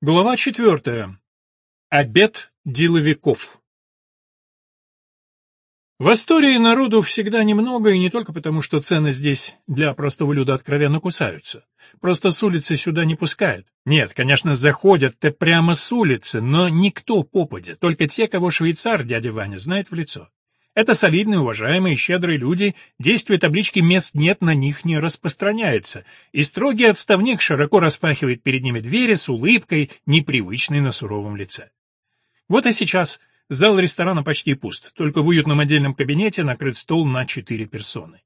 Глава четвертая. Обед деловиков. В Астории народу всегда немного, и не только потому, что цены здесь для простого люда откровенно кусаются. Просто с улицы сюда не пускают. Нет, конечно, заходят-то прямо с улицы, но никто попадя, только те, кого швейцар, дядя Ваня, знает в лицо. Это солидные, уважаемые, щедрые люди, действие таблички «мест нет» на них не распространяется, и строгий отставник широко распахивает перед ними двери с улыбкой, непривычной на суровом лице. Вот и сейчас зал ресторана почти пуст, только в уютном отдельном кабинете накрыт стол на четыре персоны.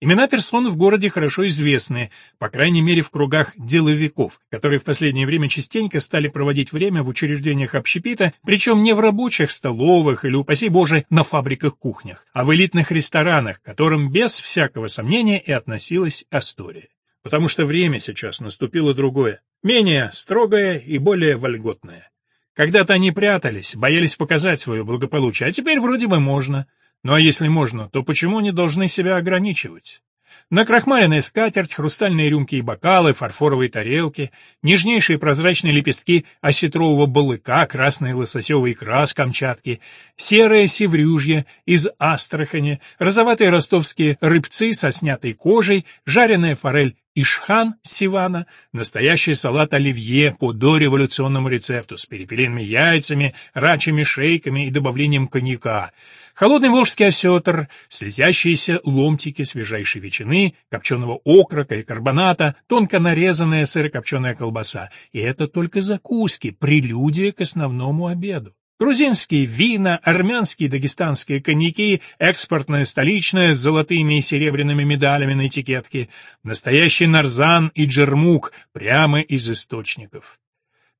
Имена персон в городе хорошо известны, по крайней мере в кругах деловиков, которые в последнее время частенько стали проводить время в учреждениях общепита, причем не в рабочих столовых или, упаси Боже, на фабриках-кухнях, а в элитных ресторанах, к которым без всякого сомнения и относилась Астория. Потому что время сейчас наступило другое, менее строгое и более вольготное. Когда-то они прятались, боялись показать свое благополучие, а теперь вроде бы можно. Ну а если можно, то почему не должны себя ограничивать? Накрахмаленная скатерть, хрустальные рюмки и бокалы, фарфоровые тарелки, нежнейшие прозрачные лепестки осетрового балыка, красная лососевая икра с Камчатки, серое севрюжье из Астрахани, розоватые ростовские рыбцы со снятой кожей, жареная форель Ишхан Сивана, настоящий салат оливье по дореволюционному рецепту с перепелиными яйцами, рачьими шейками и добавлением коньяка, холодный волжский осетр, слезящиеся ломтики свежайшей ветчины, копченого окрока и карбоната, тонко нарезанная сырокопченая колбаса. И это только закуски, прелюдия к основному обеду. Грузинские вина, армянские и дагестанские коньяки, экспортное столичное с золотыми и серебряными медалями на этикетке, настоящий нарзан и джермук прямо из источников.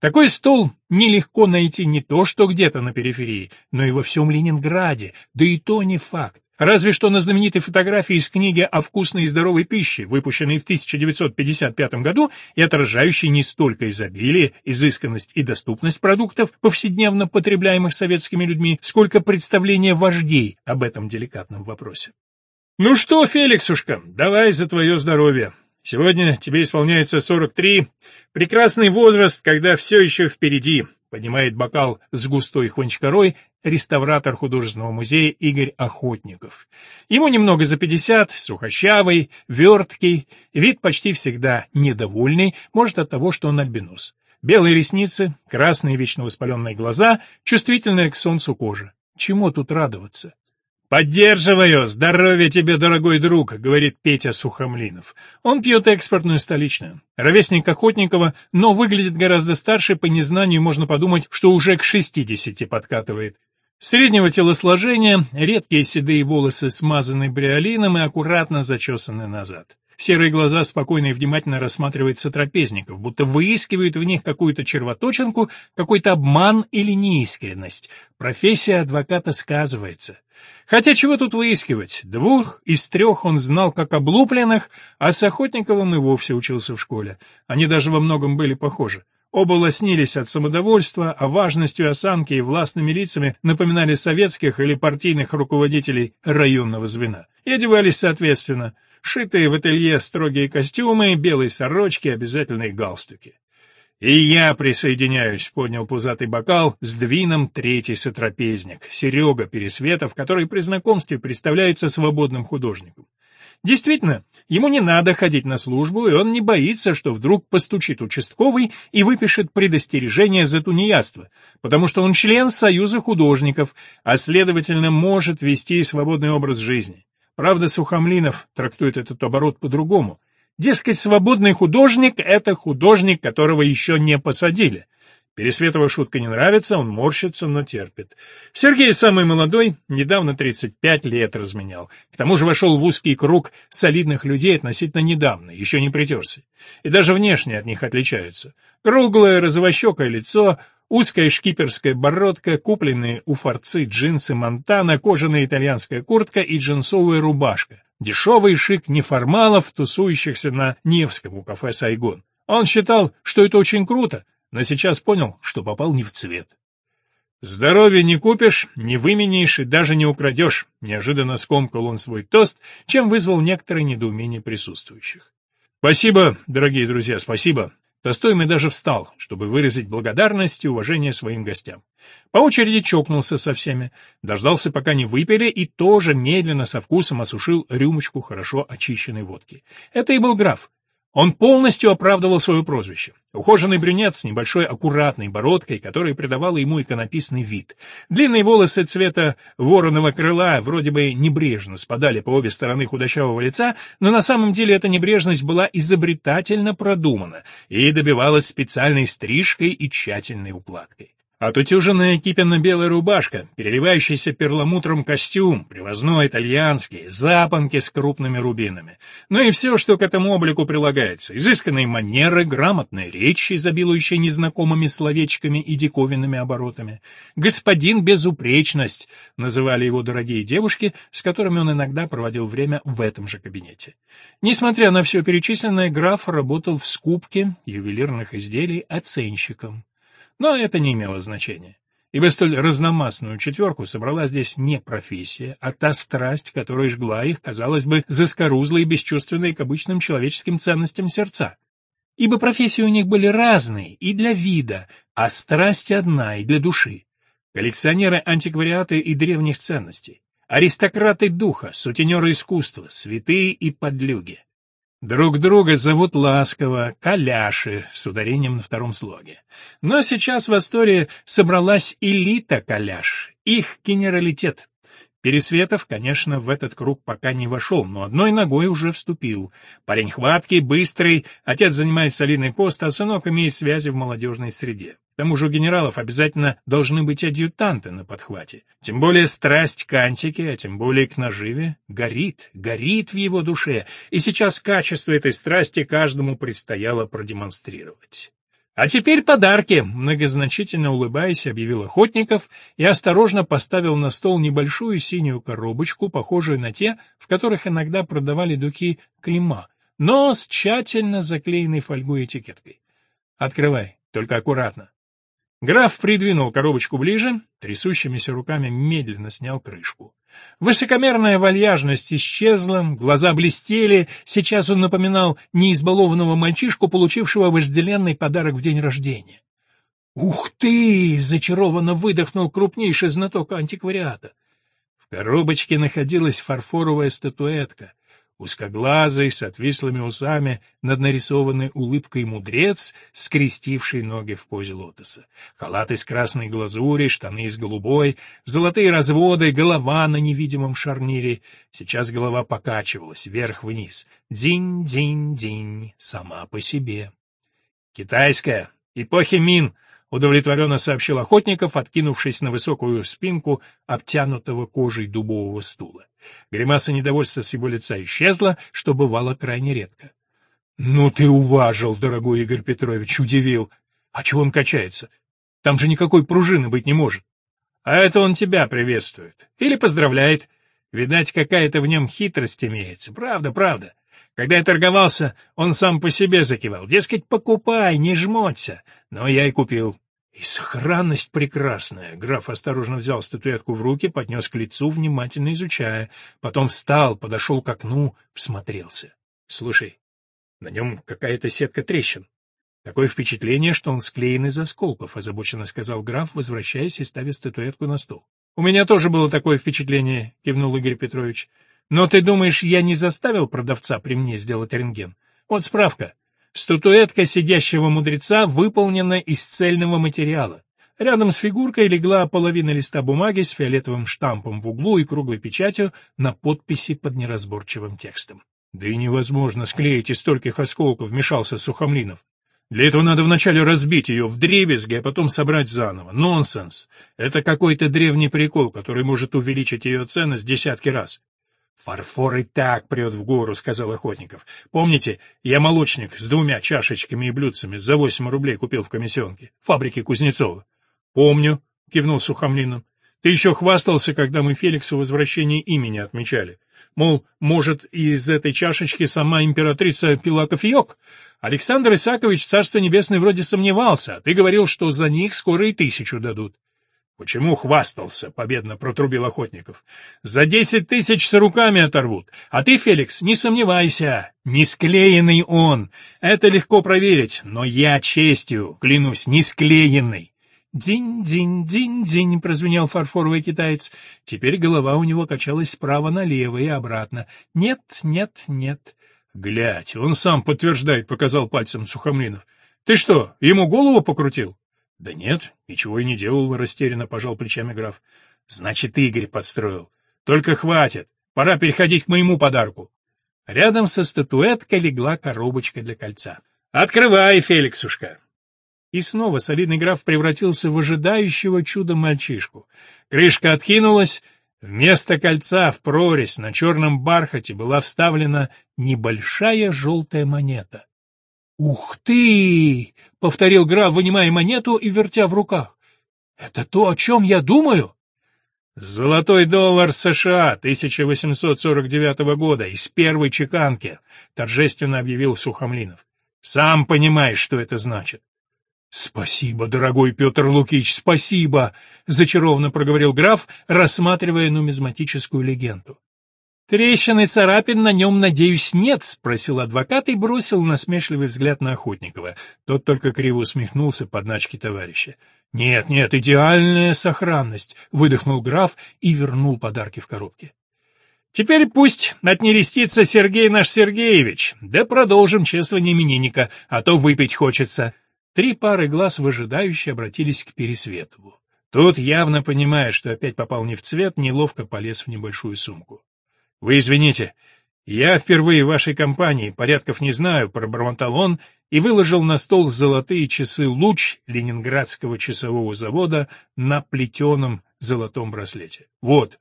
Такой стол нелегко найти не то что где-то на периферии, но и во всем Ленинграде, да и то не факт. Разве что на знаменитой фотографии из книги о вкусной и здоровой пище, выпущенной в 1955 году и отражающей не столько изобилие, изысканность и доступность продуктов, повседневно потребляемых советскими людьми, сколько представление вождей об этом деликатном вопросе. «Ну что, Феликсушка, давай за твое здоровье. Сегодня тебе исполняется 43, прекрасный возраст, когда все еще впереди», поднимает бокал с густой хончкорой реставратор художественного музея Игорь Охотников. Ему немного за пятьдесят, сухощавый, верткий, вид почти всегда недовольный, может от того, что он альбинос. Белые ресницы, красные вечно воспаленные глаза, чувствительная к солнцу кожа. Чему тут радоваться? «Поддерживаю! Здоровья тебе, дорогой друг!» — говорит Петя Сухомлинов. Он пьет экспортную столичную. Ровесник Охотникова, но выглядит гораздо старше, по незнанию можно подумать, что уже к шестидесяти подкатывает. Среднего телосложения, редкие седые волосы смазаны бриолином и аккуратно зачесаны назад. Серые глаза спокойно и внимательно рассматривают сотрапезников, будто выискивают в них какую-то червоточинку, какой-то обман или неискренность. Профессия адвоката сказывается. Хотя чего тут выискивать? Двух из трех он знал как облупленных, а с Охотниковым и вовсе учился в школе. Они даже во многом были похожи. Оба лоснились от самодовольства, а важностью осанки и властными лицами напоминали советских или партийных руководителей районного звена. И одевались соответственно. Шитые в ателье строгие костюмы, белые сорочки, обязательные галстуки. «И я присоединяюсь», — поднял пузатый бокал с двином третий сотрапезник, Серега Пересветов, который при знакомстве представляется свободным художником. Действительно, ему не надо ходить на службу, и он не боится, что вдруг постучит участковый и выпишет предостережение за тунеядство, потому что он член Союза художников, а, следовательно, может вести свободный образ жизни. Правда, Сухомлинов трактует этот оборот по-другому. Дескать, свободный художник — это художник, которого еще не посадили. Пересветова шутка не нравится, он морщится, но терпит. Сергей самый молодой, недавно 35 лет разменял. К тому же вошел в узкий круг солидных людей относительно недавно, еще не притерся. И даже внешне от них отличаются. Круглое розовощекое лицо, узкая шкиперская бородка, купленные у форцы джинсы Монтана, кожаная итальянская куртка и джинсовая рубашка. Дешевый шик неформалов, тусующихся на Невском у кафе «Сайгон». Он считал, что это очень круто, но сейчас понял, что попал не в цвет. «Здоровья не купишь, не выменяешь и даже не украдешь», — неожиданно скомкал он свой тост, чем вызвал некоторое недоумение присутствующих. «Спасибо, дорогие друзья, спасибо. Достойный даже встал, чтобы выразить благодарность и уважение своим гостям. По очереди чокнулся со всеми, дождался, пока не выпили, и тоже медленно со вкусом осушил рюмочку хорошо очищенной водки. Это и был граф. Он полностью оправдывал свое прозвище. Ухоженный брюнет с небольшой аккуратной бородкой, которая придавала ему иконописный вид. Длинные волосы цвета вороного крыла вроде бы небрежно спадали по обе стороны худощавого лица, но на самом деле эта небрежность была изобретательно продумана и добивалась специальной стрижкой и тщательной укладкой. Отутюженная кипенно-белая рубашка, переливающийся перламутром костюм, привозной итальянский, запонки с крупными рубинами. Ну и все, что к этому облику прилагается. Изысканные манеры, грамотная речь, изобилующая незнакомыми словечками и диковинными оборотами. «Господин безупречность» называли его дорогие девушки, с которыми он иногда проводил время в этом же кабинете. Несмотря на все перечисленное, граф работал в скупке ювелирных изделий оценщиком. Но это не имело значения, ибо столь разномастную четверку собрала здесь не профессия, а та страсть, которая жгла их, казалось бы, заскорузлые и бесчувственные к обычным человеческим ценностям сердца. Ибо профессии у них были разные и для вида, а страсть одна и для души. Коллекционеры антиквариаты и древних ценностей, аристократы духа, сутенеры искусства, святые и подлюги. Друг друга зовут ласково Каляши с ударением на втором слоге. Но сейчас в Астории собралась элита Каляш, их генералитет. Пересветов, конечно, в этот круг пока не вошел, но одной ногой уже вступил. Парень хваткий, быстрый, отец занимает солидный пост, а сынок имеет связи в молодежной среде. К тому же у генералов обязательно должны быть адъютанты на подхвате. Тем более страсть к антике, а тем более к наживе, горит, горит в его душе, и сейчас качество этой страсти каждому предстояло продемонстрировать. «А теперь подарки!» — многозначительно улыбаясь, объявил Охотников и осторожно поставил на стол небольшую синюю коробочку, похожую на те, в которых иногда продавали дуки клима, но с тщательно заклеенной фольгой этикеткой. «Открывай, только аккуратно». Граф придвинул коробочку ближе, трясущимися руками медленно снял крышку. Высокомерная вальяжность исчезла, глаза блестели, сейчас он напоминал неизбалованного мальчишку, получившего вожделенный подарок в день рождения. «Ух ты!» — зачарованно выдохнул крупнейший знаток антиквариата. В коробочке находилась фарфоровая статуэтка, узкоглазый, с отвислыми усами, над нарисованной улыбкой мудрец, скрестивший ноги в позе лотоса. Халат из красной глазури, штаны из голубой, золотые разводы, голова на невидимом шарнире. Сейчас голова покачивалась вверх-вниз. Динь-динь-динь, сама по себе. Китайская, эпохи Мин, — удовлетворенно сообщил Охотников, откинувшись на высокую спинку обтянутого кожей дубового стула. Гримаса недовольства с его лица исчезла, что бывало крайне редко. — Ну ты уважил, дорогой Игорь Петрович, удивил. А чего он качается? Там же никакой пружины быть не может. А это он тебя приветствует. Или поздравляет. Видать, какая-то в нем хитрость имеется. Правда, правда. Когда я торговался, он сам по себе закивал. Дескать, покупай, не жмоться. Но я и купил. И сохранность прекрасная. Граф осторожно взял статуэтку в руки, поднес к лицу, внимательно изучая. Потом встал, подошел к окну, всмотрелся. Слушай, на нем какая-то сетка трещин. Такое впечатление, что он склеен из осколков, озабоченно сказал граф, возвращаясь и ставя статуэтку на стол. У меня тоже было такое впечатление, кивнул Игорь Петрович. Но ты думаешь, я не заставил продавца при мне сделать рентген? Вот справка. Статуэтка сидящего мудреца выполнена из цельного материала. Рядом с фигуркой легла половина листа бумаги с фиолетовым штампом в углу и круглой печатью на подписи под неразборчивым текстом. Да и невозможно склеить из стольких осколков, вмешался Сухомлинов. Для этого надо вначале разбить ее в дребезги, а потом собрать заново. Нонсенс. Это какой-то древний прикол, который может увеличить ее ценность десятки раз. «Фарфор и так прет в гору», — сказал Охотников. «Помните, я молочник с двумя чашечками и блюдцами за восемь рублей купил в комиссионке, фабрике Кузнецова?» «Помню», — кивнул Сухомлинов. «Ты еще хвастался, когда мы Феликсу возвращение имени отмечали. Мол, может, из этой чашечки сама императрица пила кофеек? Александр Исакович, царство небесное, вроде сомневался, а ты говорил, что за них скоро и тысячу дадут». «Почему хвастался?» — победно протрубил Охотников. «За десять тысяч с руками оторвут. А ты, Феликс, не сомневайся, не склеенный он. Это легко проверить, но я честью, клянусь, не склеенный». «Динь-динь-динь-динь», — прозвенел фарфоровый китаец. Теперь голова у него качалась справа налево и обратно. «Нет, нет, нет». «Глядь, он сам подтверждает», — показал пальцем Сухомлинов. «Ты что, ему голову покрутил?» «Да нет, ничего и не делал», — растерянно пожал плечами граф. «Значит, Игорь подстроил. Только хватит, пора переходить к моему подарку». Рядом со статуэткой легла коробочка для кольца. «Открывай, Феликсушка!» И снова солидный граф превратился в ожидающего чуда мальчишку. Крышка откинулась, вместо кольца в прорезь на черном бархате была вставлена небольшая желтая монета. «Ух ты!» — повторил граф, вынимая монету и вертя в руках. «Это то, о чем я думаю?» «Золотой доллар США 1849 года из первой чеканки», — торжественно объявил Сухомлинов. «Сам понимаешь, что это значит». «Спасибо, дорогой Петр Лукич, спасибо!» — зачарованно проговорил граф, рассматривая нумизматическую легенду. «Трещин и царапин на нем, надеюсь, нет?» — спросил адвокат и бросил насмешливый взгляд на Охотникова. Тот только криво усмехнулся под начки товарища. «Нет, нет, идеальная сохранность!» — выдохнул граф и вернул подарки в коробке. «Теперь пусть отнерестится Сергей наш Сергеевич, да продолжим чествование именинника, а то выпить хочется». Три пары глаз выжидающе обратились к Пересветову. Тот, явно понимая, что опять попал не в цвет, неловко полез в небольшую сумку. «Вы извините, я впервые в вашей компании, порядков не знаю», — пробормотал он и выложил на стол золотые часы «Луч» ленинградского часового завода на плетеном золотом браслете. «Вот».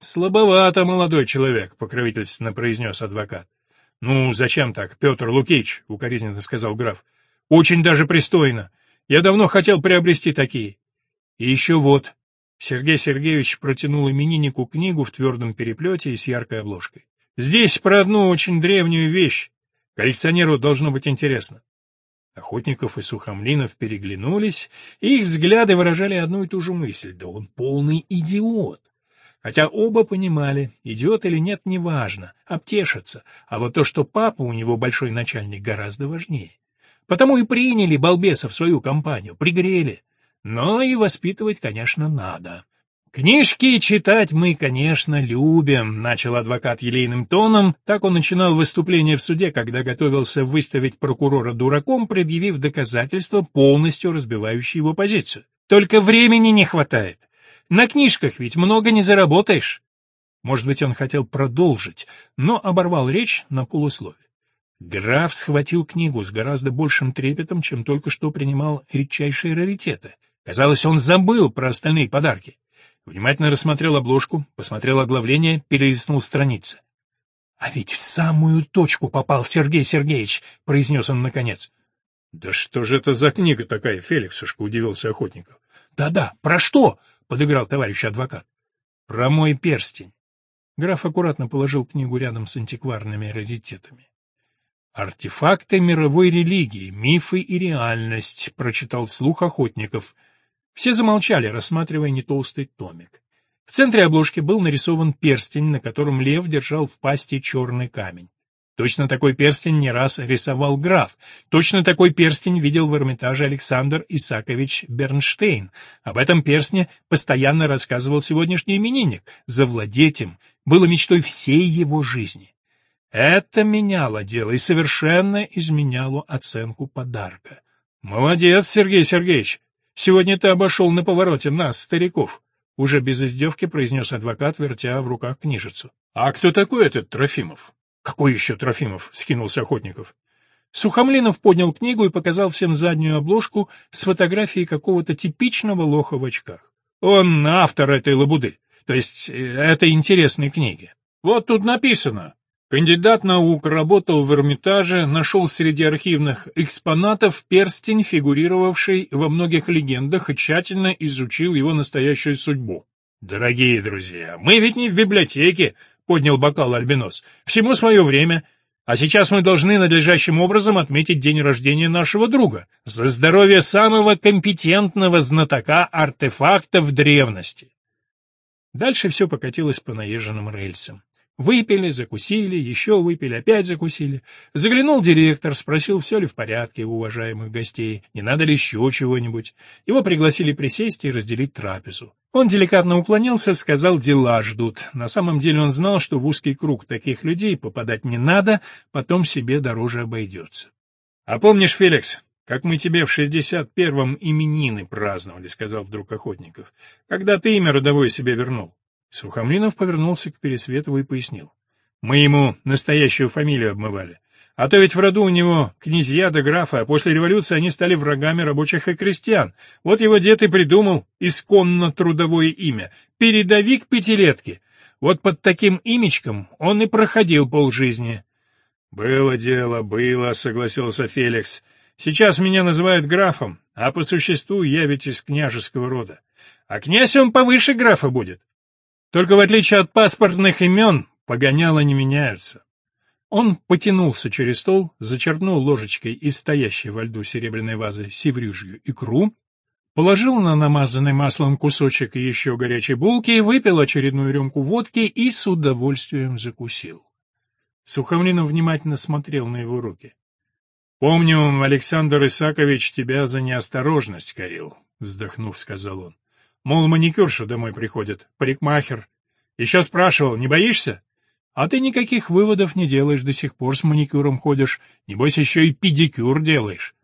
«Слабовато, молодой человек», — покровительственно произнес адвокат. «Ну, зачем так, Петр Лукич?» — укоризненно сказал граф. «Очень даже пристойно. Я давно хотел приобрести такие. И еще вот, Сергей Сергеевич протянул имениннику книгу в твердом переплете и с яркой обложкой. «Здесь про одну очень древнюю вещь. Коллекционеру должно быть интересно». Охотников и Сухомлинов переглянулись, и их взгляды выражали одну и ту же мысль. Да он полный идиот. Хотя оба понимали, идиот или нет, неважно, обтешатся, а вот то, что папа у него большой начальник, гораздо важнее. Потому и приняли балбеса в свою компанию, пригрели. Но и воспитывать, конечно, надо. «Книжки читать мы, конечно, любим», — начал адвокат елейным тоном. Так он начинал выступление в суде, когда готовился выставить прокурора дураком, предъявив доказательства, полностью разбивающие его позицию. «Только времени не хватает. На книжках ведь много не заработаешь». Может быть, он хотел продолжить, но оборвал речь на полуслове. Граф схватил книгу с гораздо большим трепетом, чем только что принимал редчайшие раритеты. Казалось, он забыл про остальные подарки. Внимательно рассмотрел обложку, посмотрел оглавление, перелистнул страницы. — А ведь в самую точку попал Сергей Сергеевич, — произнес он наконец. — Да что же это за книга такая, Феликсушка, — удивился Охотников. Да — Да-да, про что? — подыграл товарищ адвокат. — Про мой перстень. Граф аккуратно положил книгу рядом с антикварными раритетами. «Артефакты мировой религии, мифы и реальность», — прочитал вслух Охотников. Все замолчали, рассматривая нетолстый томик. В центре обложки был нарисован перстень, на котором лев держал в пасти черный камень. Точно такой перстень не раз рисовал граф. Точно такой перстень видел в Эрмитаже Александр Исакович Бернштейн. Об этом перстне постоянно рассказывал сегодняшний именинник. Завладеть им было мечтой всей его жизни. Это меняло дело и совершенно изменяло оценку подарка. «Молодец, Сергей Сергеевич! Сегодня ты обошел на повороте нас, стариков, — уже без издевки произнес адвокат, вертя в руках книжицу. — А кто такой этот Трофимов? — Какой еще Трофимов? — скинулся Охотников. Сухомлинов поднял книгу и показал всем заднюю обложку с фотографией какого-то типичного лоха в очках. Он автор этой лабуды, то есть э, этой интересной книги. Вот тут написано Кандидат наук работал в Эрмитаже, нашел среди архивных экспонатов перстень, фигурировавший во многих легендах, и тщательно изучил его настоящую судьбу. «Дорогие друзья, мы ведь не в библиотеке», — поднял бокал Альбинос. «Всему свое время. А сейчас мы должны надлежащим образом отметить день рождения нашего друга. За здоровье самого компетентного знатока артефактов древности. Дальше все покатилось по наезженным рельсам. Выпили, закусили, еще выпили, опять закусили. Заглянул директор, спросил, все ли в порядке у уважаемых гостей, не надо ли еще чего-нибудь. Его пригласили присесть и разделить трапезу. Он деликатно уклонился, сказал, дела ждут. На самом деле он знал, что в узкий круг таких людей попадать не надо, потом себе дороже обойдется. — А помнишь, Феликс, как мы тебе в шестьдесят первом именины праздновали, — сказал вдруг Охотников, — когда ты имя родовое себе вернул? Сухомлинов повернулся к Пересветову и пояснил. «Мы ему настоящую фамилию обмывали. А то ведь в роду у него князья да графа, а после революции они стали врагами рабочих и крестьян. Вот его дед и придумал исконно трудовое имя — передовик пятилетки. Вот под таким имечком он и проходил полжизни». «Было дело, было», — согласился Феликс. «Сейчас меня называют графом, а по существу я ведь из княжеского рода. А князь он повыше графа будет. Только в отличие от паспортных имен, погоняло не меняются. Он потянулся через стол, зачерпнул ложечкой из стоящей во льду серебряной вазы севрюжью икру, положил на намазанный маслом кусочек еще горячей булки, выпил очередную рюмку водки и с удовольствием закусил. Сухомлинов внимательно смотрел на его руки. — Помню, Александр Исакович тебя за неосторожность корил, — вздохнув, сказал он. Мол, маникюрша домой приходит, парикмахер. Еще спрашивал, не боишься? А ты никаких выводов не делаешь, до сих пор с маникюром ходишь. Небось, еще и педикюр делаешь.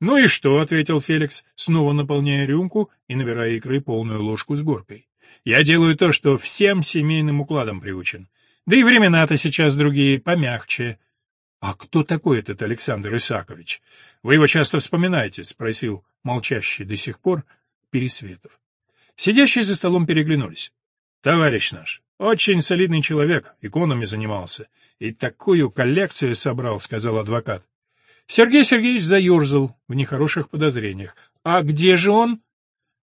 «Ну и что?» — ответил Феликс, снова наполняя рюмку и набирая икры полную ложку с горкой. «Я делаю то, что всем семейным укладом приучен. Да и времена-то сейчас другие, помягче». «А кто такой этот Александр Исакович? Вы его часто вспоминаете?» — спросил молчащий до сих пор Пересветов. Сидящие за столом переглянулись. «Товарищ наш, очень солидный человек, иконами занимался. И такую коллекцию собрал», — сказал адвокат. Сергей Сергеевич заерзал в нехороших подозрениях. «А где же он?»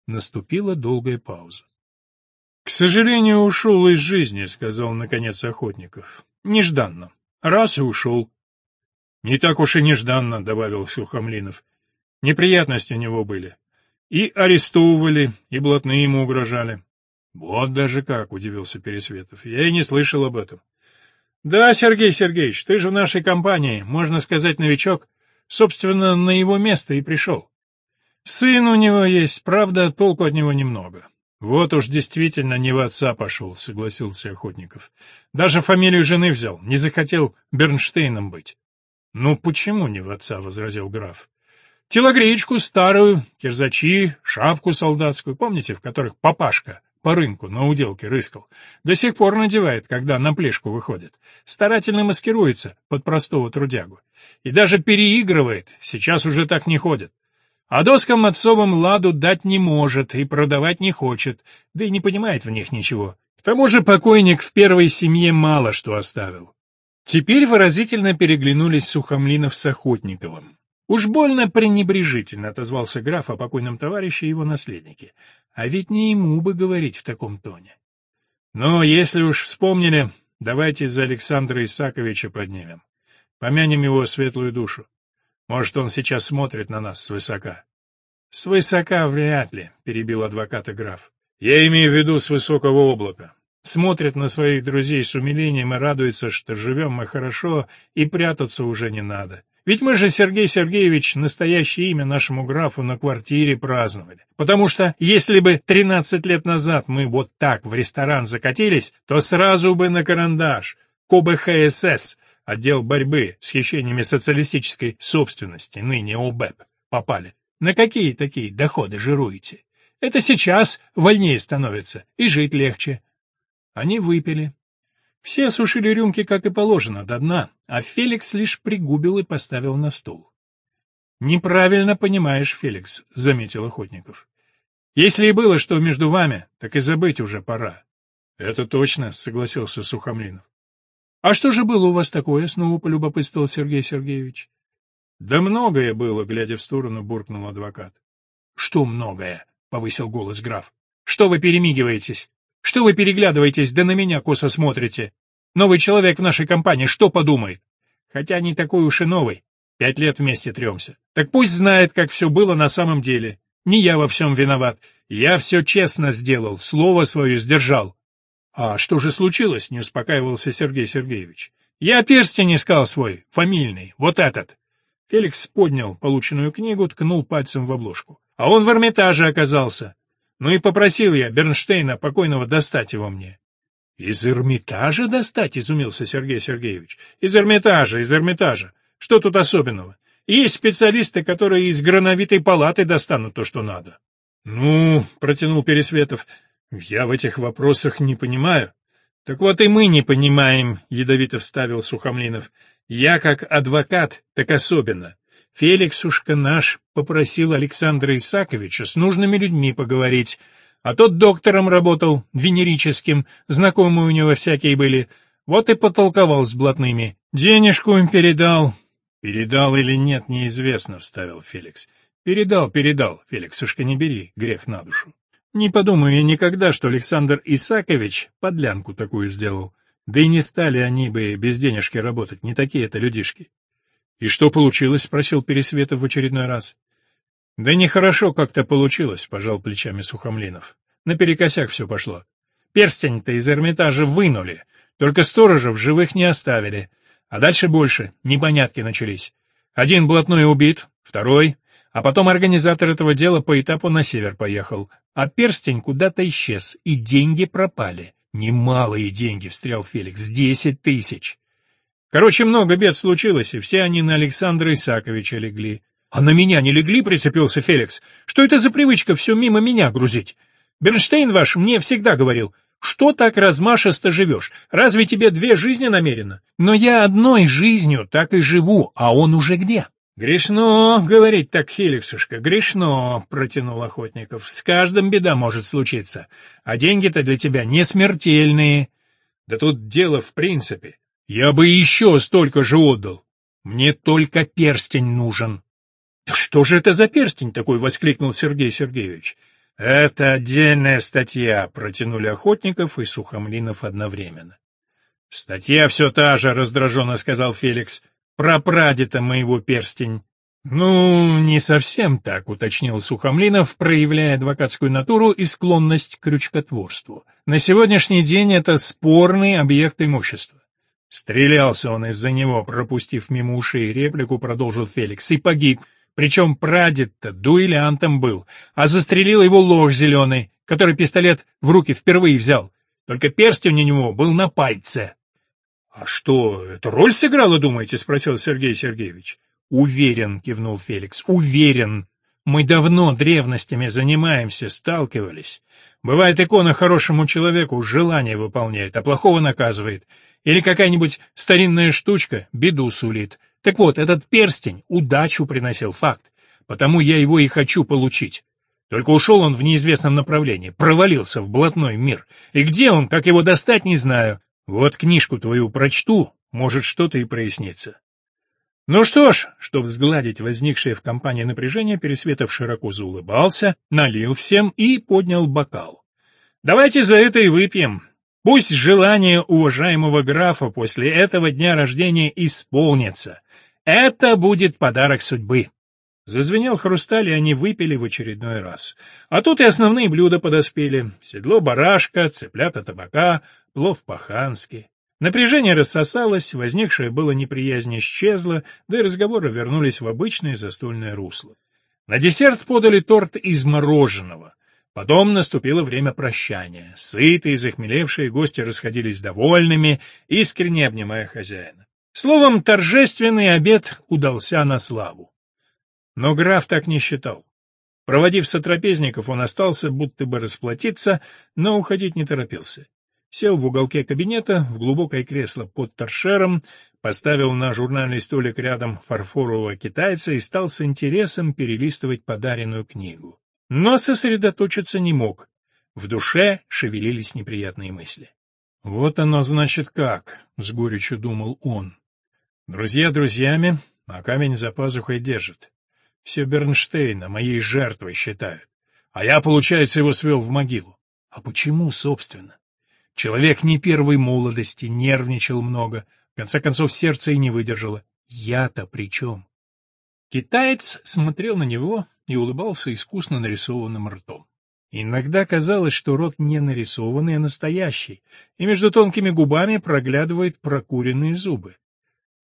Наступила долгая пауза. «К сожалению, ушел из жизни», — сказал, наконец, Охотников. «Нежданно. Раз и ушел». «Не так уж и нежданно», — добавил Сухомлинов. «Неприятности у него были. И арестовывали, и блатные ему угрожали. Вот даже как, удивился Пересветов. Я и не слышал об этом. Да, Сергей Сергеевич, ты же в нашей компании, можно сказать, новичок. Собственно, на его место и пришел. Сын у него есть, правда, толку от него немного. Вот уж действительно не в отца пошел, согласился Охотников. Даже фамилию жены взял, не захотел Бернштейном быть. Ну почему не в отца, возразил граф. Телогреечку старую, кирзачи, шапку солдатскую, помните, в которых папашка по рынку на уделке рыскал? До сих пор надевает, когда на плешку выходит. Старательно маскируется под простого трудягу. И даже переигрывает, сейчас уже так не ходит. А доскам отцовым ладу дать не может и продавать не хочет, да и не понимает в них ничего. К тому же покойник в первой семье мало что оставил. Теперь выразительно переглянулись Сухомлинов с Охотниковым. Уж больно пренебрежительно отозвался граф о покойном товарище и его наследнике. А ведь не ему бы говорить в таком тоне. Но если уж вспомнили, давайте за Александра Исаковича поднимем. Помянем его светлую душу. Может, он сейчас смотрит на нас свысока. — Свысока вряд ли, — перебил адвокат и граф. — Я имею в виду с высокого облака. Смотрит на своих друзей с умилением и радуется, что живем мы хорошо, и прятаться уже не надо. Ведь мы же, Сергей Сергеевич, настоящее имя нашему графу на квартире праздновали. Потому что если бы 13 лет назад мы вот так в ресторан закатились, то сразу бы на карандаш. КОБХСС, отдел борьбы с хищениями социалистической собственности, ныне ОБЭП, попали. На какие такие доходы жируете? Это сейчас вольнее становится, и жить легче. Они выпили. Все осушили рюмки, как и положено, до дна, а Феликс лишь пригубил и поставил на стол. «Неправильно понимаешь, Феликс», — заметил Охотников. «Если и было что между вами, так и забыть уже пора». «Это точно», — согласился Сухомлинов. «А что же было у вас такое?» — снова полюбопытствовал Сергей Сергеевич. «Да многое было», — глядя в сторону, буркнул адвокат. «Что многое?» — повысил голос граф. «Что вы перемигиваетесь? Что вы переглядываетесь, да на меня косо смотрите? Новый человек в нашей компании что подумает? хотя не такой уж и новый. Пять лет вместе тремся. Так пусть знает, как все было на самом деле. Не я во всем виноват. Я все честно сделал, слово свое сдержал. А что же случилось? Не успокаивался Сергей Сергеевич. Я перстень искал свой, фамильный, вот этот. Феликс поднял полученную книгу, ткнул пальцем в обложку. А он в Эрмитаже оказался. Ну и попросил я Бернштейна покойного достать его мне. «Из Эрмитажа достать?» — изумился Сергей Сергеевич. «Из Эрмитажа, из Эрмитажа. Что тут особенного? Есть специалисты, которые из грановитой палаты достанут то, что надо». «Ну», — протянул Пересветов, — «я в этих вопросах не понимаю». «Так вот и мы не понимаем», — ядовито вставил Сухомлинов. «Я как адвокат, так особенно. Феликсушка наш попросил Александра Исаковича с нужными людьми поговорить, а тот доктором работал, венерическим, знакомые у него всякие были. Вот и потолковал с блатными. Денежку им передал. Передал или нет, неизвестно, вставил Феликс. Передал, передал, Феликсушка, не бери, грех на душу. Не подумаю я никогда, что Александр Исакович подлянку такую сделал. Да и не стали они бы без денежки работать, не такие это людишки. — И что получилось? — спросил Пересветов в очередной раз. Да нехорошо как-то получилось, пожал плечами Сухомлинов. Наперекосяк все пошло. Перстень-то из Эрмитажа вынули, только сторожев живых не оставили. А дальше больше, непонятки начались. Один блатной убит, второй, а потом организатор этого дела по этапу на север поехал. А перстень куда-то исчез, и деньги пропали. Немалые деньги, встрял Феликс, десять тысяч. Короче, много бед случилось, и все они на Александра Исаковича легли. «А на меня не легли?» — прицепился Феликс. «Что это за привычка все мимо меня грузить? Бернштейн ваш мне всегда говорил, что так размашисто живешь? Разве тебе две жизни намерено? Но я одной жизнью так и живу, а он уже где?» «Грешно, — говорить так, Феликсушка, грешно, — протянул Охотников. — С каждым беда может случиться, а деньги-то для тебя не смертельные. Да тут дело в принципе. Я бы еще столько же отдал. Мне только перстень нужен. «Что же это за перстень такой?» — воскликнул Сергей Сергеевич. «Это отдельная статья», — протянули Охотников и Сухомлинов одновременно. «Статья все та же», — раздраженно сказал Феликс. «Про прадеда моего перстень». «Ну, не совсем так», — уточнил Сухомлинов, проявляя адвокатскую натуру и склонность к крючкотворству. «На сегодняшний день это спорный объект имущества». Стрелялся он из-за него, пропустив мимо ушей реплику, продолжил Феликс, и погиб. Причем прадед-то дуэлянтом был, а застрелил его лох зеленый, который пистолет в руки впервые взял. Только перстень у него был на пальце. — А что, это роль сыграла, думаете? — спросил Сергей Сергеевич. — Уверен, — кивнул Феликс, — уверен. Мы давно древностями занимаемся, сталкивались. Бывает, икона хорошему человеку желание выполняет, а плохого наказывает. Или какая-нибудь старинная штучка беду сулит. Так вот, этот перстень удачу приносил факт, потому я его и хочу получить. Только ушел он в неизвестном направлении, провалился в блатной мир. И где он, как его достать, не знаю. Вот книжку твою прочту, может, что-то и прояснится. Ну что ж, чтобы сгладить возникшее в компании напряжение, Пересветов широко заулыбался, налил всем и поднял бокал. Давайте за это и выпьем. Пусть желание уважаемого графа после этого дня рождения исполнится. Это будет подарок судьбы. Зазвенел хрусталь, и они выпили в очередной раз. А тут и основные блюда подоспели. Седло барашка, цыплята табака, плов по-хански. Напряжение рассосалось, возникшее было неприязнь исчезло, да и разговоры вернулись в обычное застольное русло. На десерт подали торт из мороженого. Потом наступило время прощания. Сытые, захмелевшие гости расходились довольными, искренне обнимая хозяина. Словом, торжественный обед удался на славу. Но граф так не считал. Проводив сотрапезников, он остался, будто бы расплатиться, но уходить не торопился. Сел в уголке кабинета, в глубокое кресло под торшером, поставил на журнальный столик рядом фарфорового китайца и стал с интересом перелистывать подаренную книгу. Но сосредоточиться не мог. В душе шевелились неприятные мысли. «Вот оно, значит, как», — с горечью думал он. Друзья друзьями, а камень за пазухой держит. Все Бернштейна моей жертвой считают. А я, получается, его свел в могилу. А почему, собственно? Человек не первой молодости, нервничал много, конце концов, сердце и не выдержало. Я-то при чем? Китаец смотрел на него и улыбался искусно нарисованным ртом. Иногда казалось, что рот не нарисованный, а настоящий, и между тонкими губами проглядывают прокуренные зубы.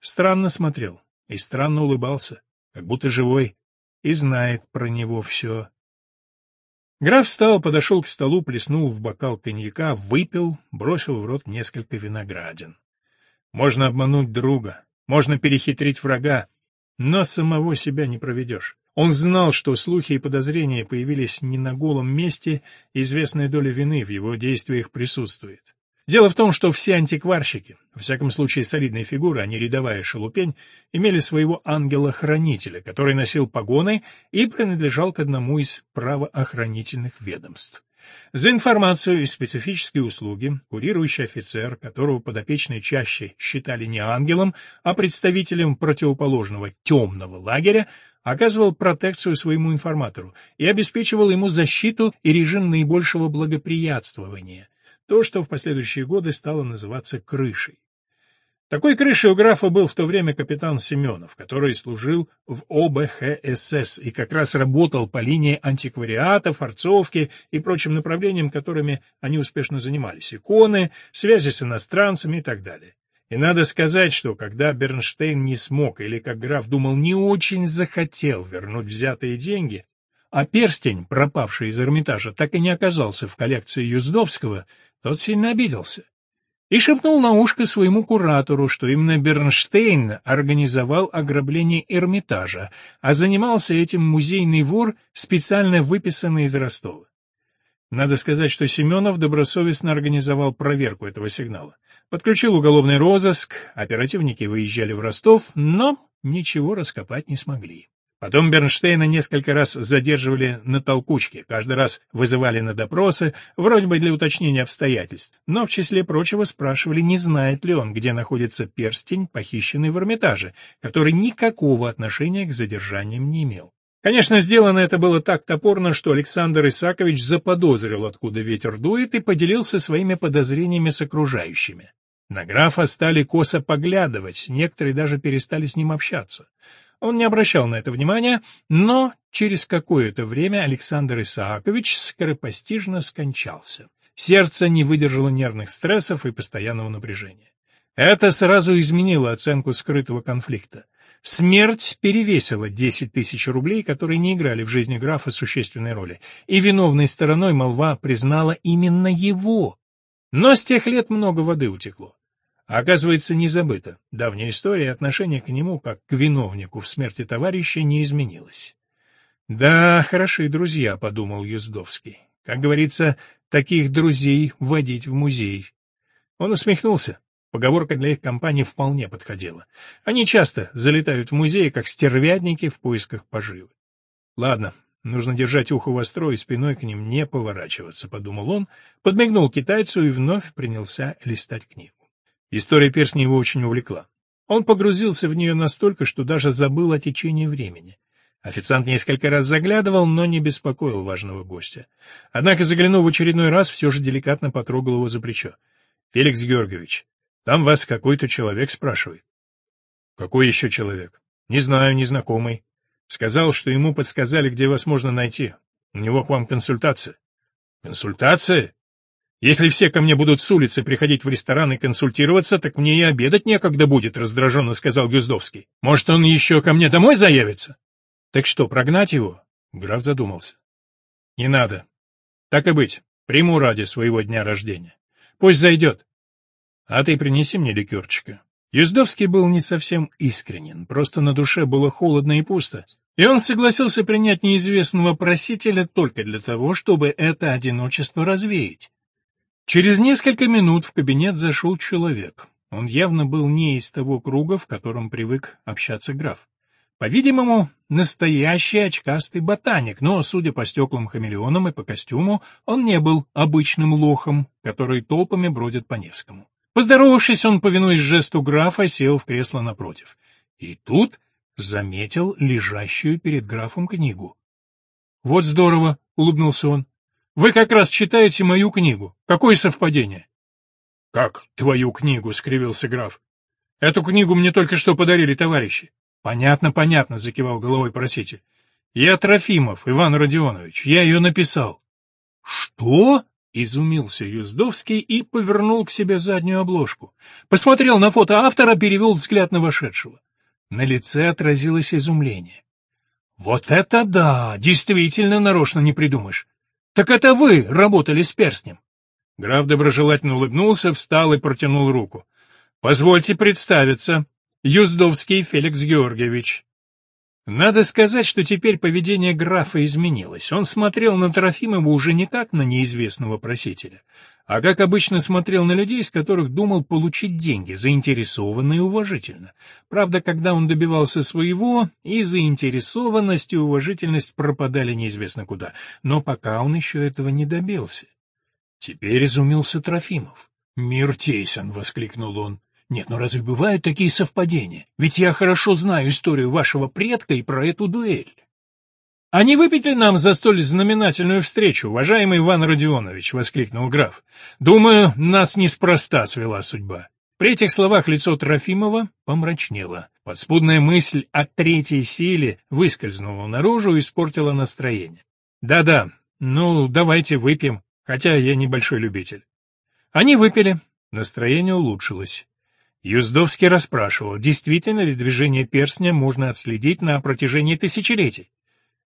Странно смотрел и странно улыбался, как будто живой, и знает про него все. Граф встал, подошел к столу, плеснул в бокал коньяка, выпил, бросил в рот несколько виноградин. Можно обмануть друга, можно перехитрить врага, но самого себя не проведешь. Он знал, что слухи и подозрения появились не на голом месте, известная доля вины в его действиях присутствует. Дело в том, что все антикварщики, во всяком случае солидные фигуры, а не рядовая шелупень, имели своего ангела-хранителя, который носил погоны и принадлежал к одному из правоохранительных ведомств. За информацию и специфические услуги курирующий офицер, которого подопечные чаще считали не ангелом, а представителем противоположного темного лагеря, оказывал протекцию своему информатору и обеспечивал ему защиту и режим наибольшего благоприятствования, то, что в последующие годы стало называться крышей. Такой крышей у графа был в то время капитан Семенов, который служил в ОБХСС и как раз работал по линии антиквариата, форцовки и прочим направлениям, которыми они успешно занимались, иконы, связи с иностранцами и так далее. И надо сказать, что когда Бернштейн не смог или, как граф думал, не очень захотел вернуть взятые деньги, а перстень, пропавший из Эрмитажа, так и не оказался в коллекции Юздовского, тот сильно обиделся и шепнул на ушко своему куратору, что именно Бернштейн организовал ограбление Эрмитажа, а занимался этим музейный вор, специально выписанный из Ростова. Надо сказать, что Семенов добросовестно организовал проверку этого сигнала. Подключил уголовный розыск, оперативники выезжали в Ростов, но ничего раскопать не смогли. Потом Бернштейна несколько раз задерживали на толкучке, каждый раз вызывали на допросы, вроде бы для уточнения обстоятельств, но в числе прочего спрашивали, не знает ли он, где находится перстень, похищенный в Эрмитаже, который никакого отношения к задержаниям не имел. Конечно, сделано это было так топорно, что Александр Исакович заподозрил, откуда ветер дует, и поделился своими подозрениями с окружающими. На графа стали косо поглядывать, некоторые даже перестали с ним общаться. Он не обращал на это внимания, но через какое-то время Александр Исаакович скоропостижно скончался. Сердце не выдержало нервных стрессов и постоянного напряжения. Это сразу изменило оценку скрытого конфликта. Смерть перевесила 10 тысяч рублей, которые не играли в жизни графа существенной роли, и виновной стороной молва признала именно его. Но с тех лет много воды утекло. Оказывается, не забыто. Давняя история и отношение к нему, как к виновнику в смерти товарища, не изменилось. «Да, хороши друзья», — подумал Юздовский. «Как говорится, таких друзей водить в музей». Он усмехнулся. Поговорка для их компании вполне подходила. Они часто залетают в музей, как стервятники в поисках поживы. «Ладно, нужно держать ухо востро и спиной к ним не поворачиваться», — подумал он, подмигнул китайцу и вновь принялся листать книгу. История перстня его очень увлекла. Он погрузился в нее настолько, что даже забыл о течении времени. Официант несколько раз заглядывал, но не беспокоил важного гостя. Однако, заглянув в очередной раз, все же деликатно потрогал его за плечо. — Феликс Георгиевич, там вас какой-то человек спрашивает. — Какой еще человек? — Не знаю, незнакомый. Сказал, что ему подсказали, где вас можно найти. У него к вам консультация. — Консультация? Если все ко мне будут с улицы приходить в ресторан и консультироваться, так мне и обедать некогда будет, — раздраженно сказал Гюздовский. Может, он еще ко мне домой заявится? Так что, прогнать его? Граф задумался. Не надо. Так и быть, приму ради своего дня рождения. Пусть зайдет. А ты принеси мне ликерчика. Юздовский был не совсем искренен, просто на душе было холодно и пусто, и он согласился принять неизвестного просителя только для того, чтобы это одиночество развеять. Через несколько минут в кабинет зашел человек. Он явно был не из того круга, в котором привык общаться граф. По-видимому, настоящий очкастый ботаник, но, судя по стеклам хамелеонам и по костюму, он не был обычным лохом, который толпами бродит по Невскому. Поздоровавшись, он, повинуясь жесту графа, сел в кресло напротив. И тут заметил лежащую перед графом книгу. «Вот здорово!» — улыбнулся он. Вы как раз читаете мою книгу. Какое совпадение? — Как твою книгу? — скривился граф. Эту книгу мне только что подарили товарищи. Понятно, понятно, закивал головой проситель. Я Трофимов Иван Родионович, я ее написал. Что? Изумился Юздовский и повернул к себе заднюю обложку. Посмотрел на фото автора, перевел взгляд на вошедшего. На лице отразилось изумление. «Вот это да! Действительно нарочно не придумаешь. Так это вы работали с перстнем!» Граф доброжелательно улыбнулся, встал и протянул руку. «Позвольте представиться. Юздовский Феликс Георгиевич». Надо сказать, что теперь поведение графа изменилось. Он смотрел на Трофимова уже не как на неизвестного просителя, а как обычно смотрел на людей, с которых думал получить деньги, заинтересованно и уважительно. Правда, когда он добивался своего, и заинтересованность, и уважительность пропадали неизвестно куда, но пока он еще этого не добился. Теперь изумился Трофимов. «Мир тесен!» — воскликнул он. Нет, ну разве бывают такие совпадения? Ведь я хорошо знаю историю вашего предка и про эту дуэль. «А не выпить ли нам за столь знаменательную встречу, уважаемый Иван Родионович?» — воскликнул граф. «Думаю, нас неспроста свела судьба». При этих словах лицо Трофимова помрачнело. Подспудная мысль о третьей силе выскользнула наружу и испортила настроение. «Да-да, ну, давайте выпьем, хотя я небольшой любитель». Они выпили, настроение улучшилось. Юздовский расспрашивал, действительно ли движение перстня можно отследить на протяжении тысячелетий.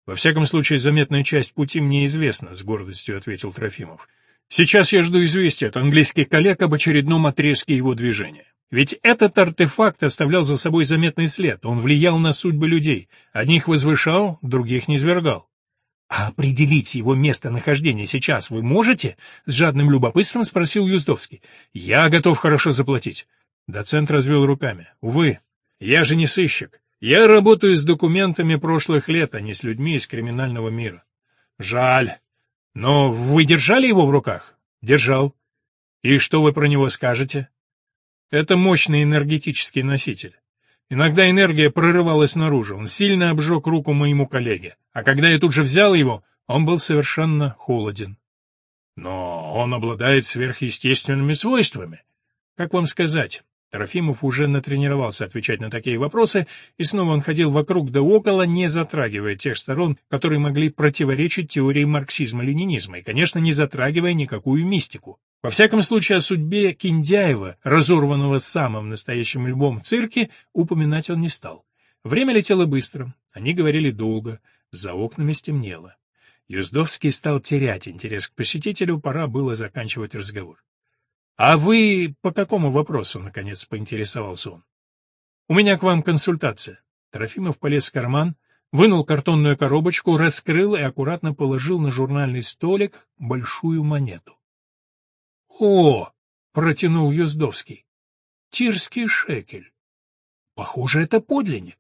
«Во всяком случае, заметная часть пути мне известна», — с гордостью ответил Трофимов. «Сейчас я жду известия от английских коллег об очередном отрезке его движения. Ведь этот артефакт оставлял за собой заметный след, он влиял на судьбы людей, одних возвышал, других низвергал. «А определить его местонахождение сейчас вы можете?» — с жадным любопытством спросил Юздовский. «Я готов хорошо заплатить. Доцент развел руками. «Увы, я же не сыщик. Я работаю с документами прошлых лет, а не с людьми из криминального мира». «Жаль. Но вы держали его в руках?» «Держал. И что вы про него скажете?» «Это мощный энергетический носитель. Иногда энергия прорывалась наружу. Он сильно обжег руку моему коллеге. А когда я тут же взял его, он был совершенно холоден. Но он обладает сверхъестественными свойствами. Как вам сказать? Трофимов уже натренировался отвечать на такие вопросы, и снова он ходил вокруг да около, не затрагивая тех сторон, которые могли противоречить теории марксизма-ленинизма, и, конечно, не затрагивая никакую мистику. Во всяком случае, о судьбе Киндяева, разорванного самым настоящим львом в цирке, упоминать он не стал. Время летело быстро, они говорили долго, за окнами стемнело. Юздовский стал терять интерес к посетителю, пора было заканчивать разговор. «А вы по какому вопросу?» — наконец поинтересовался он. «У меня к вам консультация». Трофимов полез в карман, вынул картонную коробочку, раскрыл и аккуратно положил на журнальный столик большую монету. «О!» — протянул Юздовский. «Тирский шекель. Похоже, это подлинник».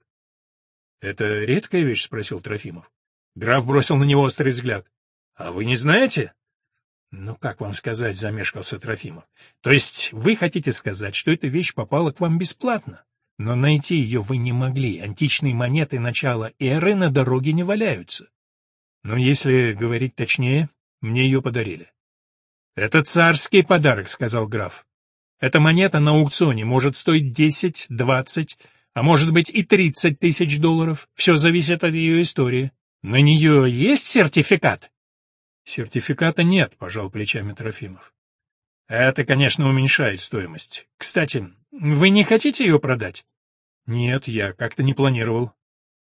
«Это редкая вещь?» — спросил Трофимов. Граф бросил на него острый взгляд. «А вы не знаете?» «Ну, как вам сказать?» — замешкался Трофимов. «То есть вы хотите сказать, что эта вещь попала к вам бесплатно? Но найти ее вы не могли. Античные монеты начала эры на дороге не валяются. Но если говорить точнее, мне ее подарили». «Это царский подарок», — сказал граф. «Эта монета на аукционе может стоить десять, двадцать, а может быть и тридцать тысяч долларов. Все зависит от ее истории. На нее есть сертификат?» Сертификата нет, пожал плечами Трофимов. Это, конечно, уменьшает стоимость. Кстати, вы не хотите ее продать? Нет, я как-то не планировал.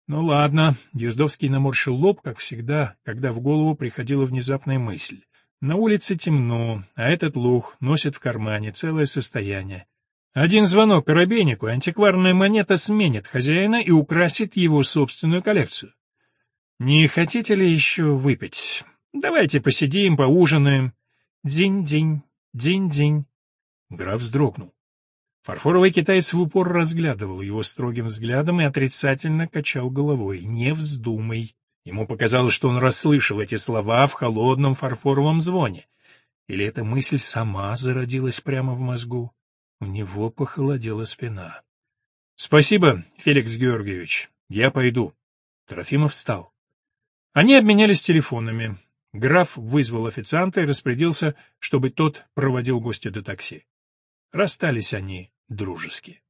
Ну ладно, Юздовский наморщил лоб, как всегда, когда в голову приходила внезапная мысль. На улице темно, а этот лух носит в кармане целое состояние. Один звонок коробейнику, антикварная монета сменит хозяина и украсит его собственную коллекцию. Не хотите ли еще выпить? Давайте посидим, поужинаем. Динь-динь, динь-динь. Граф вздрогнул. Фарфоровый китаец в упор разглядывал его строгим взглядом и отрицательно качал головой. «Не вздумай!» Ему показалось, что он расслышал эти слова в холодном фарфоровом звоне. Или эта мысль сама зародилась прямо в мозгу? У него похолодела спина. «Спасибо, Феликс Георгиевич. Я пойду». Трофимов встал. Они обменялись телефонами. Граф вызвал официанта и распорядился, чтобы тот проводил гостя до такси. Расстались они дружески.